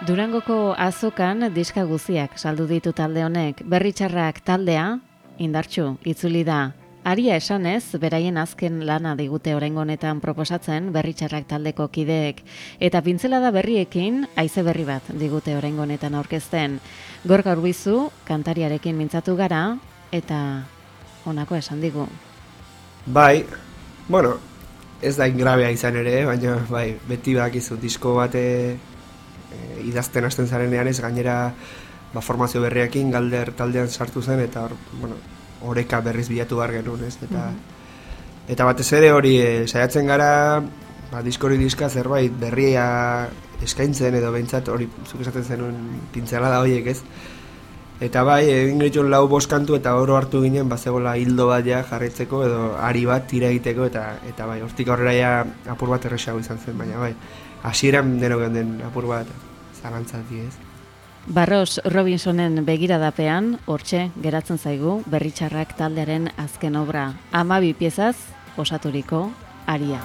Durangoko azokan diska guziak saldu ditu talde honek, berritxarrak taldea, indartxu, itzuli da. Aria esanez, beraien azken lana digute orengo honetan proposatzen berritxarrak taldeko kideek. Eta pintzela da berriekin, haize berri bat digute orengo honetan aurkezten. Gorka urbizu, kantariarekin mintzatu gara, eta honako esan digu. Bai, bueno, ez da ingrabea izan ere, baina bai, beti bakizu disko bate idazten hasten zarenean ez gainera ba, formazio berriakin galder taldean sartu zen eta hor, bueno, oreka berriz bilatu behar genuen, ez? Eta, mhm. eta batez ere hori e, saiatzen gara ba, diskori diska zerbait berria eskaintzen edo behintzat hori zuk esaten zenuen pintzela da horiek, ez? Eta bai, egin gehitun lau boskantu eta oro hartu ginen, bazegola hildo bat ja jarretzeko edo ari bat tira egiteko eta eta bai, hortik aurrera ja apur bat erresago izan zen, baina bai, hasieran deno den apur bat zarantzati ez. Barros Robinsonen begiradapean, hortxe geratzen zaigu berritxarrak taldearen azken obra. Amabi piezaz, osaturiko, aria.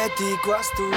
repete, tudo.